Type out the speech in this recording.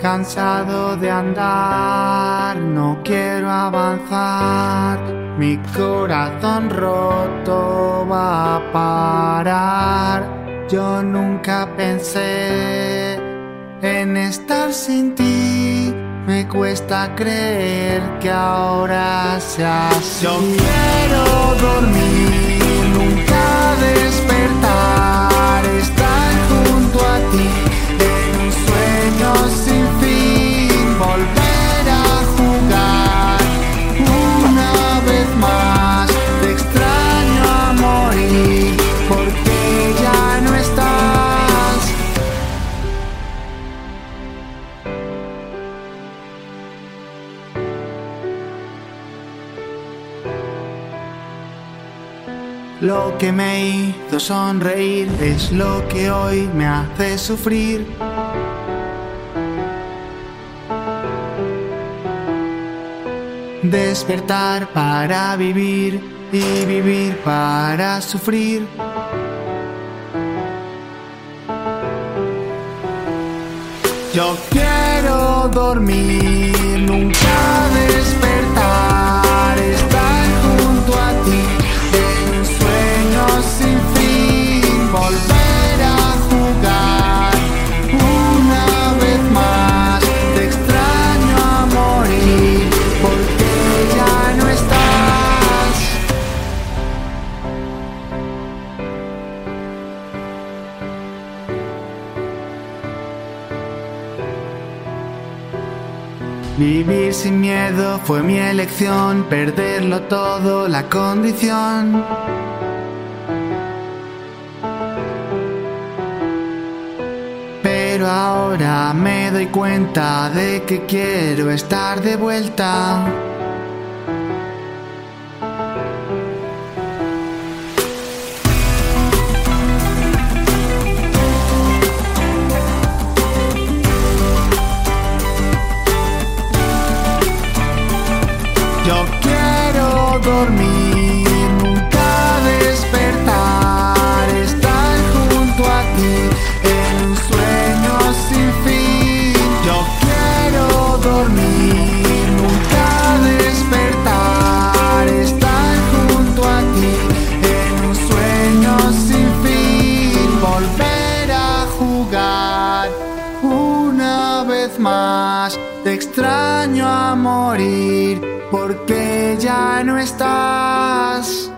Cansado de andar, no quiero avanzar. Mi corazón roto va a parar. Yo nunca pensé en estar sin ti. Me cuesta creer que ahora sea así. Lo que me hizo sonreír es lo que hoy me hace sufrir. Despertar para vivir y vivir para sufrir. Yo quiero dormir, nunca Vivir sin miedo fue mi elección, perderlo todo la condición. Pero ahora me doy cuenta de que quiero estar de vuelta. Yo quiero dormir, vez más. Te extraño a morir porque ya no estás.